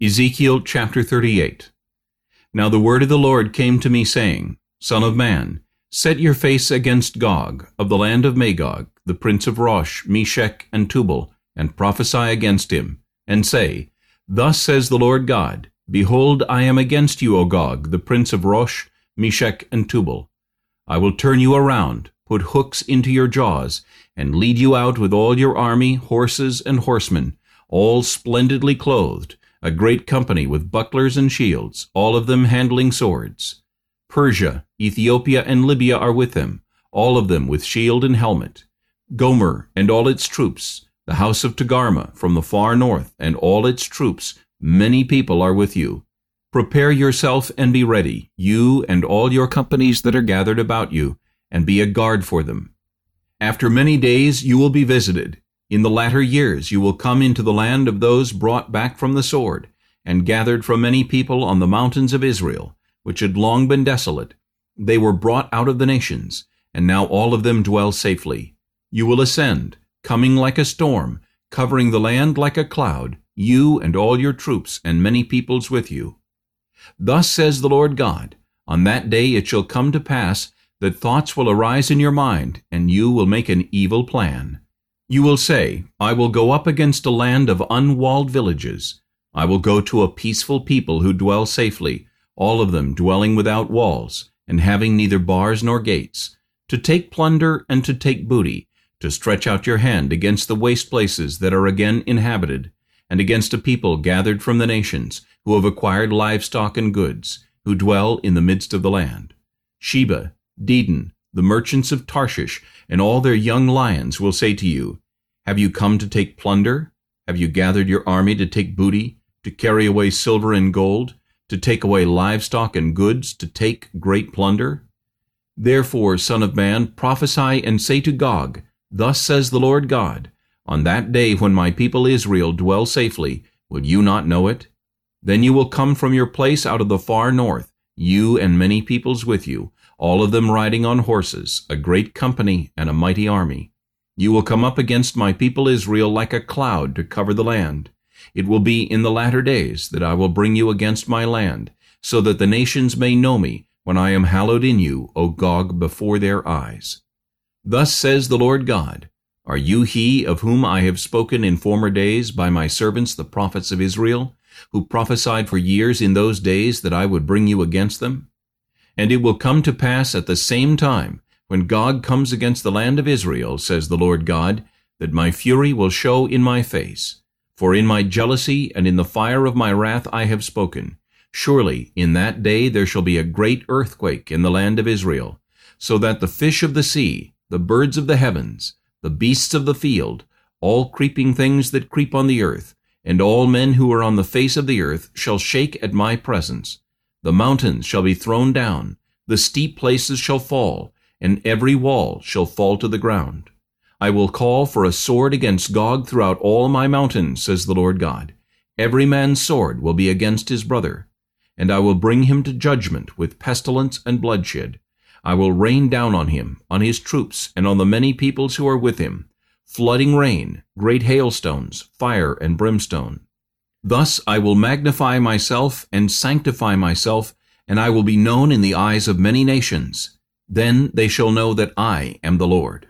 Ezekiel chapter 38 Now the word of the Lord came to me, saying, Son of man, set your face against Gog, of the land of Magog, the prince of Rosh, Meshech, and Tubal, and prophesy against him, and say, Thus says the Lord God, Behold, I am against you, O Gog, the prince of Rosh, Meshech, and Tubal. I will turn you around, put hooks into your jaws, and lead you out with all your army, horses, and horsemen, all splendidly clothed, a great company with bucklers and shields, all of them handling swords. Persia, Ethiopia, and Libya are with them, all of them with shield and helmet. Gomer and all its troops, the house of Togarmah from the far north, and all its troops, many people are with you. Prepare yourself and be ready, you and all your companies that are gathered about you, and be a guard for them. After many days you will be visited, in the latter years you will come into the land of those brought back from the sword, and gathered from many people on the mountains of Israel, which had long been desolate. They were brought out of the nations, and now all of them dwell safely. You will ascend, coming like a storm, covering the land like a cloud, you and all your troops and many peoples with you. Thus says the Lord God, On that day it shall come to pass that thoughts will arise in your mind, and you will make an evil plan. You will say, I will go up against a land of unwalled villages. I will go to a peaceful people who dwell safely, all of them dwelling without walls, and having neither bars nor gates, to take plunder and to take booty, to stretch out your hand against the waste places that are again inhabited, and against a people gathered from the nations, who have acquired livestock and goods, who dwell in the midst of the land. Sheba, Dedan, the merchants of Tarshish, and all their young lions will say to you, Have you come to take plunder? Have you gathered your army to take booty, to carry away silver and gold, to take away livestock and goods, to take great plunder? Therefore, Son of man, prophesy and say to Gog, Thus says the Lord God, On that day when my people Israel dwell safely, will you not know it? Then you will come from your place out of the far north, you and many peoples with you, all of them riding on horses, a great company and a mighty army. You will come up against my people Israel like a cloud to cover the land. It will be in the latter days that I will bring you against my land, so that the nations may know me when I am hallowed in you, O Gog, before their eyes. Thus says the Lord God, Are you he of whom I have spoken in former days by my servants the prophets of Israel, who prophesied for years in those days that I would bring you against them? And it will come to pass at the same time, when Gog comes against the land of Israel, says the Lord God, that my fury will show in my face. For in my jealousy and in the fire of my wrath I have spoken. Surely in that day there shall be a great earthquake in the land of Israel, so that the fish of the sea, the birds of the heavens, the beasts of the field, all creeping things that creep on the earth, and all men who are on the face of the earth shall shake at my presence, the mountains shall be thrown down, the steep places shall fall, and every wall shall fall to the ground. I will call for a sword against Gog throughout all my mountains, says the Lord God. Every man's sword will be against his brother. And I will bring him to judgment with pestilence and bloodshed. I will rain down on him, on his troops, and on the many peoples who are with him, flooding rain, great hailstones, fire and brimstone. Thus I will magnify myself and sanctify myself, and I will be known in the eyes of many nations. Then they shall know that I am the Lord.